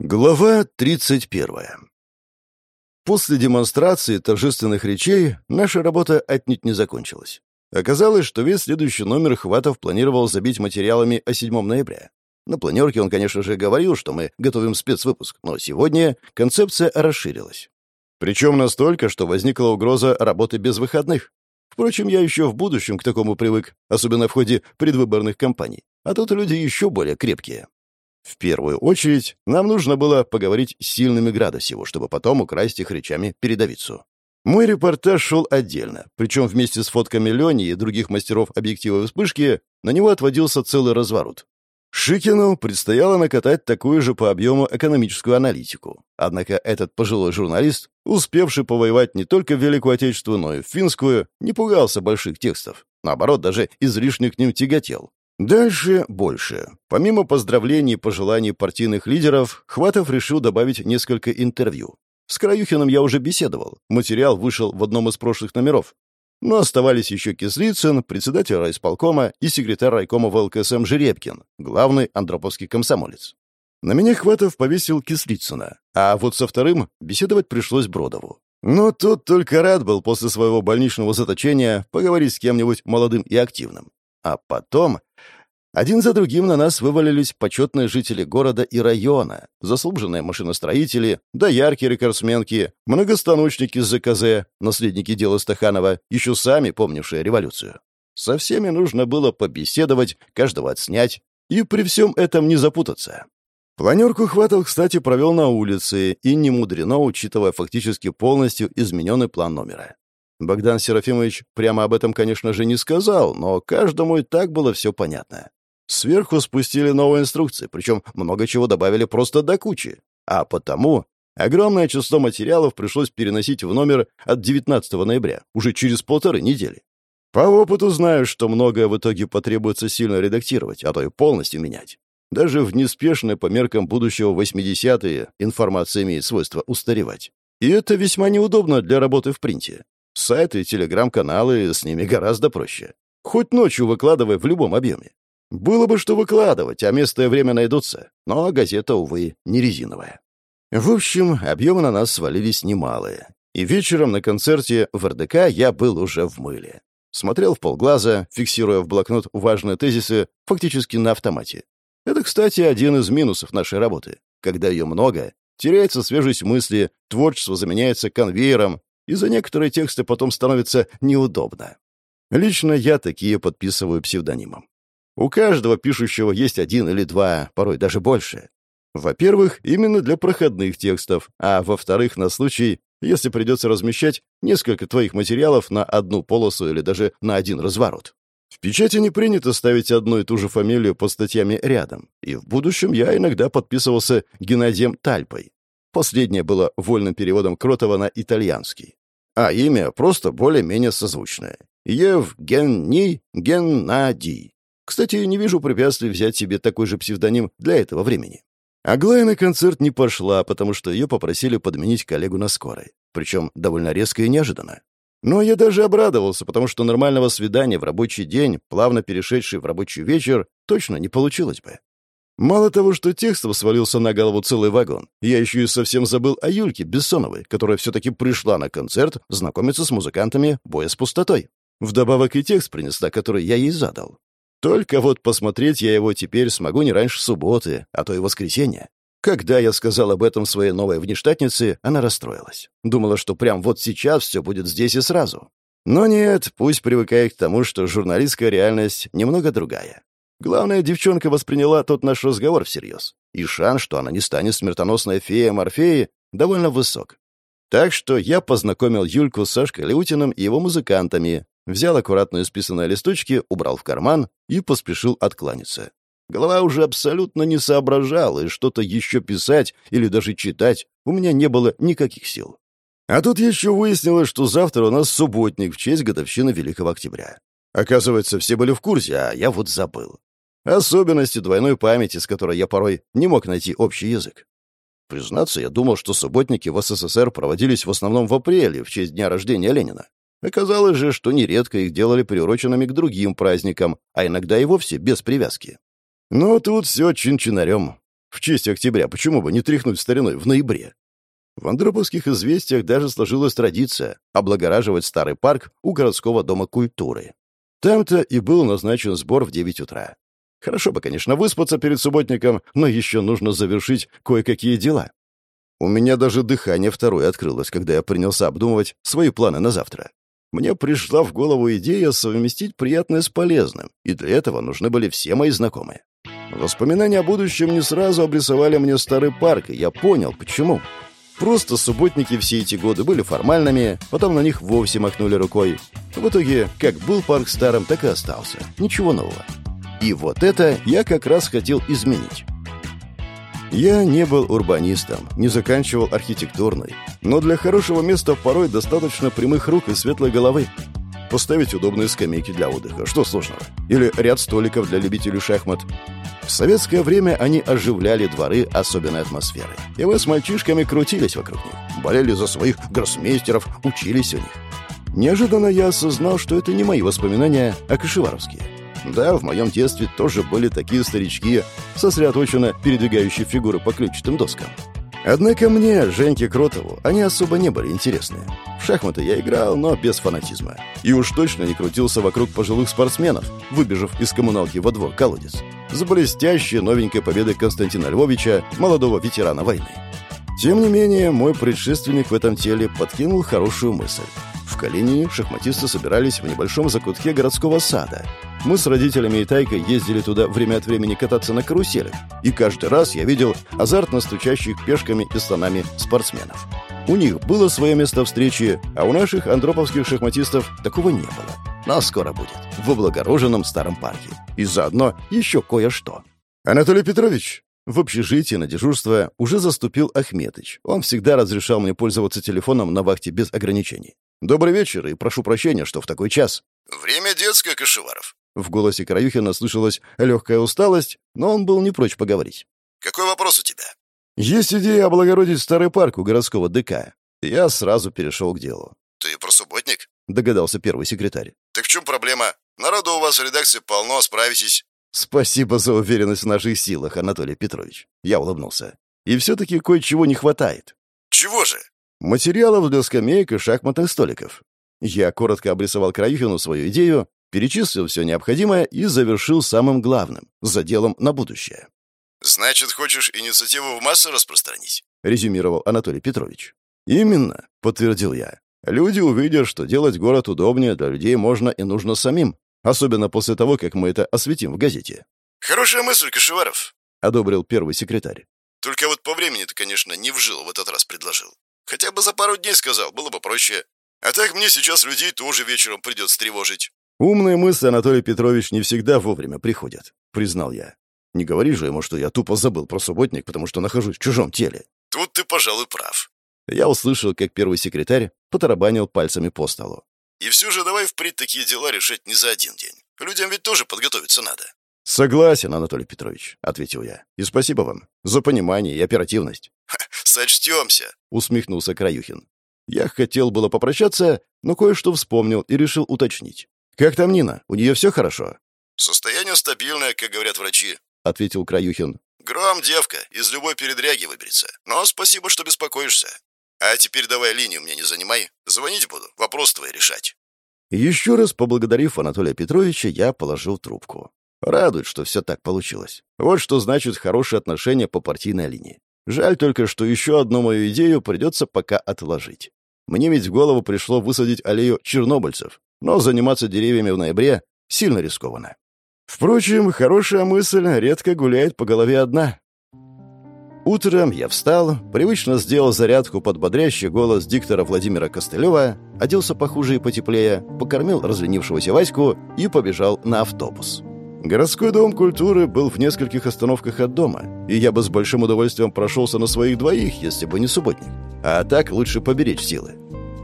Глава 31. После демонстрации торжественных речей наша работа отнюдь не закончилась. Оказалось, что весь следующий номер Хватов планировал забить материалами о 7 ноября. На планерке он, конечно же, говорил, что мы готовим спецвыпуск, но сегодня концепция расширилась. Причем настолько, что возникла угроза работы без выходных. Впрочем, я еще в будущем к такому привык, особенно в ходе предвыборных кампаний. А тут люди еще более крепкие. В первую очередь, нам нужно было поговорить с сильными Градосеву, чтобы потом украсть их речами передовицу. Мой репортаж шел отдельно, причем вместе с фотками Лени и других мастеров объектива вспышки на него отводился целый разворот. Шикину предстояло накатать такую же по объему экономическую аналитику. Однако этот пожилой журналист, успевший повоевать не только в Великую Отечественную, но и в Финскую, не пугался больших текстов. Наоборот, даже излишне к ним тяготел. Дальше больше. Помимо поздравлений и пожеланий партийных лидеров, Хватов решил добавить несколько интервью. С Краюхиным я уже беседовал. Материал вышел в одном из прошлых номеров. Но оставались еще Кислицын, председатель райисполкома и секретарь райкома ВЛКСМ Жеребкин, главный андроповский комсомолец. На меня Хватов повесил Кислицына, а вот со вторым беседовать пришлось Бродову. Но тот только рад был после своего больничного заточения поговорить с кем-нибудь молодым и активным. А потом один за другим на нас вывалились почетные жители города и района, заслуженные машиностроители, доярки, рекордсменки, многостаночники с ЗКЗ, наследники дела Стаханова, еще сами помнившие революцию. Со всеми нужно было побеседовать, каждого отснять, и при всем этом не запутаться. Планерку Хватов, кстати, провел на улице, и не мудрено, учитывая фактически полностью измененный план номера. Богдан Серафимович прямо об этом, конечно же, не сказал, но каждому и так было все понятно. Сверху спустили новые инструкции, причем много чего добавили просто до кучи. А потому огромное число материалов пришлось переносить в номер от 19 ноября, уже через полторы недели. По опыту знаю, что многое в итоге потребуется сильно редактировать, а то и полностью менять. Даже в неспешной по меркам будущего 80-е информация имеет свойство устаревать. И это весьма неудобно для работы в принте. Сайты, телеграм-каналы, с ними гораздо проще. Хоть ночью выкладывай в любом объеме. Было бы что выкладывать, а место и время найдутся. Но газета, увы, не резиновая. В общем, объемы на нас свалились немалые. И вечером на концерте в РДК я был уже в мыле. Смотрел в полглаза, фиксируя в блокнот важные тезисы фактически на автомате. Это, кстати, один из минусов нашей работы. Когда ее много, теряется свежесть мысли, творчество заменяется конвейером, и за некоторые тексты потом становится неудобно. Лично я такие подписываю псевдонимом. У каждого пишущего есть один или два, порой даже больше. Во-первых, именно для проходных текстов, а во-вторых, на случай, если придется размещать несколько твоих материалов на одну полосу или даже на один разворот. В печати не принято ставить одну и ту же фамилию под статьями рядом, и в будущем я иногда подписывался Геннадием Тальпой. Последнее было вольным переводом Кротова на итальянский. А имя просто более-менее созвучное. Евгений Геннадий. Кстати, не вижу препятствий взять себе такой же псевдоним для этого времени. Аглая на концерт не пошла, потому что ее попросили подменить коллегу на скорой. Причем довольно резко и неожиданно. Но я даже обрадовался, потому что нормального свидания в рабочий день, плавно перешедший в рабочий вечер, точно не получилось бы. Мало того, что текстом свалился на голову целый вагон, я еще и совсем забыл о Юльке Бессоновой, которая все-таки пришла на концерт знакомиться с музыкантами «Боя с пустотой». Вдобавок и текст принесла, который я ей задал. Только вот посмотреть я его теперь смогу не раньше субботы, а то и воскресенья. Когда я сказал об этом своей новой внештатнице, она расстроилась. Думала, что прям вот сейчас все будет здесь и сразу. Но нет, пусть привыкает к тому, что журналистская реальность немного другая. Главное, девчонка восприняла тот наш разговор всерьез. И шанс, что она не станет смертоносной феей Морфеи, довольно высок. Так что я познакомил Юльку с Сашкой Леутиным и его музыкантами, взял аккуратно исписанные листочки, убрал в карман и поспешил откланяться. Голова уже абсолютно не соображала, и что-то еще писать или даже читать у меня не было никаких сил. А тут еще выяснилось, что завтра у нас субботник в честь годовщины Великого Октября. Оказывается, все были в курсе, а я вот забыл. Особенности двойной памяти, с которой я порой не мог найти общий язык. Признаться, я думал, что субботники в СССР проводились в основном в апреле, в честь дня рождения Ленина. Оказалось же, что нередко их делали приуроченными к другим праздникам, а иногда и вовсе без привязки. Но тут все чин-чинарем. В честь октября почему бы не тряхнуть стариной в ноябре? В Андроповских известиях даже сложилась традиция облагораживать старый парк у городского дома культуры. Там-то и был назначен сбор в 9 утра. Хорошо бы, конечно, выспаться перед субботником, но еще нужно завершить кое-какие дела. У меня даже дыхание второе открылось, когда я принялся обдумывать свои планы на завтра. Мне пришла в голову идея совместить приятное с полезным, и для этого нужны были все мои знакомые. Воспоминания о будущем не сразу обрисовали мне старый парк, и я понял, почему. Просто субботники все эти годы были формальными, потом на них вовсе махнули рукой. В итоге, как был парк старым, так и остался. Ничего нового. И вот это я как раз хотел изменить. Я не был урбанистом, не заканчивал архитектурный, но для хорошего места порой достаточно прямых рук и светлой головы. Поставить удобные скамейки для отдыха, что сложного? Или ряд столиков для любителей шахмат. В советское время они оживляли дворы особенной атмосферы. И мы с мальчишками крутились вокруг них, болели за своих гроссмейстеров, учились у них. Неожиданно я осознал, что это не мои воспоминания, а кашеваровские. Да, в моем детстве тоже были такие старички, сосредоточенно передвигающие фигуры по ключатым доскам. Однако мне, Женьке Кротову, они особо не были интересны. В шахматы я играл, но без фанатизма. И уж точно не крутился вокруг пожилых спортсменов, выбежав из коммуналки во двор колодец. За блестящей новенькой победой Константина Львовича, молодого ветерана войны. Тем не менее, мой предшественник в этом теле подкинул хорошую мысль. В Калинине шахматисты собирались в небольшом закутке городского сада. Мы с родителями и Тайкой ездили туда время от времени кататься на каруселях, и каждый раз я видел азартно стучащих пешками и слонами спортсменов. У них было свое место встречи, а у наших андроповских шахматистов такого не было. Но скоро будет, в облагороженном старом парке. И заодно еще кое-что. «Анатолий Петрович!» В общежитии на дежурство уже заступил Ахметыч. Он всегда разрешал мне пользоваться телефоном на вахте без ограничений. «Добрый вечер и прошу прощения, что в такой час». «Время детское, Кашеваров». В голосе Краюхина слышалась легкая усталость, но он был не прочь поговорить. «Какой вопрос у тебя?» «Есть идея облагородить старый парк у городского ДК». Я сразу перешел к делу. «Ты про субботник?» — догадался первый секретарь. «Так в чем проблема? Народу у вас в редакции полно, справитесь». «Спасибо за уверенность в наших силах, Анатолий Петрович». Я улыбнулся. «И все-таки кое-чего не хватает». «Чего же?» Материалов для скамеек и шахматных столиков. Я коротко обрисовал Краюхину свою идею, перечислил все необходимое и завершил самым главным — заделом на будущее. «Значит, хочешь инициативу в массы распространить?» — резюмировал Анатолий Петрович. «Именно», — подтвердил я. «Люди увидят, что делать город удобнее для людей можно и нужно самим, особенно после того, как мы это осветим в газете». «Хорошая мысль, Кашеваров», — одобрил первый секретарь. «Только вот по времени ты, конечно, не вжил в этот раз предложил. Хотя бы за пару дней сказал, было бы проще. А так мне сейчас людей тоже вечером придется тревожить». «Умные мысли, Анатолий Петрович, не всегда вовремя приходят», — признал я. «Не говори же ему, что я тупо забыл про субботник, потому что нахожусь в чужом теле». «Тут ты, пожалуй, прав». Я услышал, как первый секретарь потарабанил пальцами по столу. «И все же давай впредь такие дела решать не за один день. Людям ведь тоже подготовиться надо». «Согласен, Анатолий Петрович», — ответил я. «И спасибо вам за понимание и оперативность». «Сочтемся», — усмехнулся Краюхин. Я хотел было попрощаться, но кое-что вспомнил и решил уточнить. «Как там Нина? У нее все хорошо?» «Состояние стабильное, как говорят врачи», — ответил Краюхин. «Гром, девка, из любой передряги выберется. Но спасибо, что беспокоишься. А теперь давай линию мне не занимай. Звонить буду, вопрос твой решать». Еще раз поблагодарив Анатолия Петровича, я положил трубку. Радует, что все так получилось. Вот что значит хорошие отношения по партийной линии. Жаль только, что еще одну мою идею придется пока отложить. Мне ведь в голову пришло высадить аллею чернобыльцев, но заниматься деревьями в ноябре сильно рискованно. Впрочем, хорошая мысль редко гуляет по голове одна. Утром я встал, привычно сделал зарядку под бодрящий голос диктора Владимира Костылева, оделся похуже и потеплее, покормил разленившегося Ваську и побежал на автобус. Городской дом культуры был в нескольких остановках от дома, и я бы с большим удовольствием прошелся на своих двоих, если бы не субботник. А так лучше поберечь силы.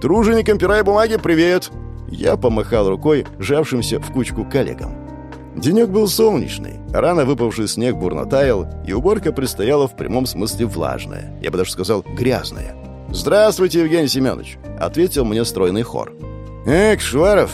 «Труженикам пера и бумаги, привет!» Я помахал рукой жавшимся в кучку коллегам. Денек был солнечный, рано выпавший снег бурно таял, и уборка предстояла в прямом смысле влажная, я бы даже сказал грязная. «Здравствуйте, Евгений Семенович!» — ответил мне стройный хор. «Эх, Шваров!»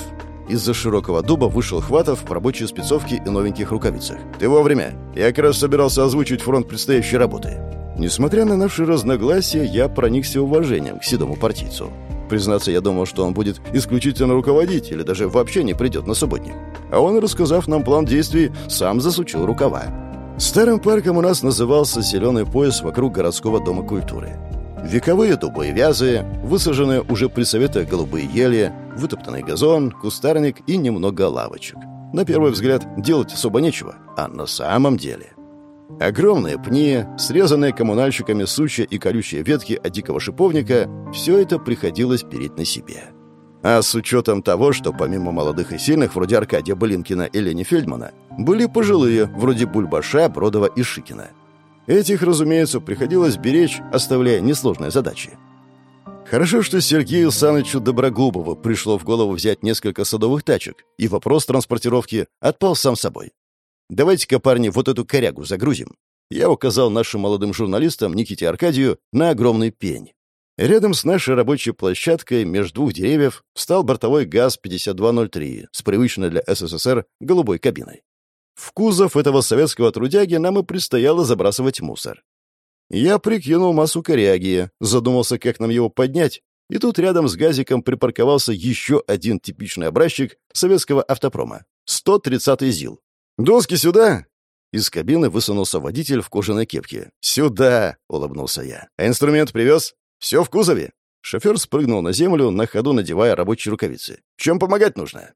Из-за широкого дуба вышел Хватов в рабочей спецовке и новеньких рукавицах. «Ты вовремя. Я как раз собирался озвучить фронт предстоящей работы». Несмотря на наши разногласия, я проникся уважением к седому партийцу. Признаться, я думал, что он будет исключительно руководить или даже вообще не придет на субботник. А он, рассказав нам план действий, сам засучил рукава. Старым парком у нас назывался «Зеленый пояс вокруг городского дома культуры». Вековые дубы и вязы, высаженные уже при советах голубые ели, вытоптанный газон, кустарник и немного лавочек. На первый взгляд делать особо нечего, а на самом деле... Огромные пни, срезанные коммунальщиками сучья и колючие ветки от дикого шиповника — все это приходилось переть на себе. А с учетом того, что помимо молодых и сильных, вроде Аркадия Блинкина и Лени Фельдмана, были пожилые, вроде Бульбаша, Бродова и Шикина. Этих, разумеется, приходилось беречь, оставляя несложные задачи. Хорошо, что Сергею Санычу Доброгубову пришло в голову взять несколько садовых тачек, и вопрос транспортировки отпал сам собой. «Давайте-ка, парни, вот эту корягу загрузим». Я указал нашим молодым журналистам Никите Аркадию на огромный пень. Рядом с нашей рабочей площадкой между двух деревьев встал бортовой ГАЗ-5203 с привычной для СССР голубой кабиной. В кузов этого советского трудяги нам и предстояло забрасывать мусор. Я прикинул массу коряги, задумался, как нам его поднять, и тут рядом с газиком припарковался еще один типичный образчик советского автопрома — 130-й ЗИЛ. «Доски сюда!» Из кабины высунулся водитель в кожаной кепке. «Сюда!» — улыбнулся я. «А инструмент привез? Все в кузове?» Шофер спрыгнул на землю, на ходу надевая рабочие рукавицы. «Чем помогать нужно?»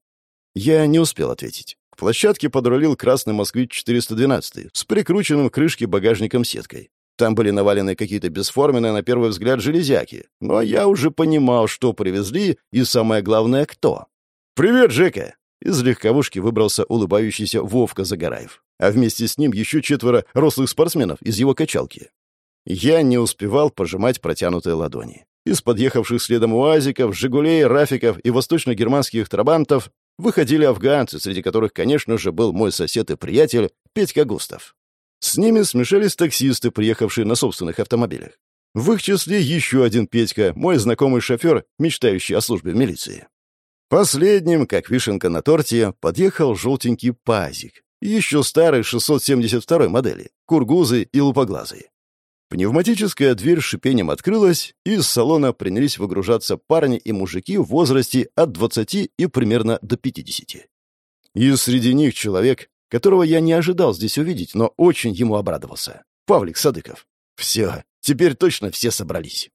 Я не успел ответить. К площадке подрулил красный «Москвич-412» с прикрученным к крышке багажником сеткой. Там были навалены какие-то бесформенные, на первый взгляд, железяки. Но я уже понимал, что привезли, и самое главное, кто. «Привет, Жека!» Из легковушки выбрался улыбающийся Вовка Загораев, а вместе с ним еще четверо рослых спортсменов из его качалки. Я не успевал пожимать протянутые ладони. Из подъехавших следом уазиков, «Жигулей», «Рафиков» и восточно-германских трабантов выходили афганцы, среди которых, конечно же, был мой сосед и приятель Петька Густав. С ними смешались таксисты, приехавшие на собственных автомобилях. В их числе еще один Петька, мой знакомый шофер, мечтающий о службе в милиции. Последним, как вишенка на торте, подъехал желтенький пазик. Еще старый 672 модели, кургузы и лупоглазые. Пневматическая дверь шипением открылась, и из салона принялись выгружаться парни и мужики в возрасте от 20 и примерно до 50. И среди них человек, которого я не ожидал здесь увидеть, но очень ему обрадовался. Павлик Садыков. Все, теперь точно все собрались.